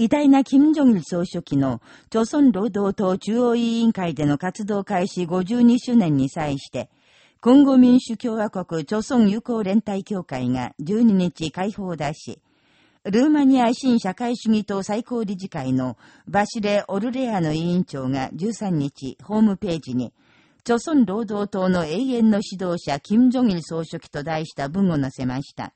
偉大な金正日総書記の、朝鮮労働党中央委員会での活動開始52周年に際して、今後民主共和国朝鮮友好連帯協会が12日解放を出し、ルーマニア新社会主義党最高理事会のバシレ・オルレアの委員長が13日ホームページに、朝鮮労働党の永遠の指導者、金正日総書記と題した文を載せました。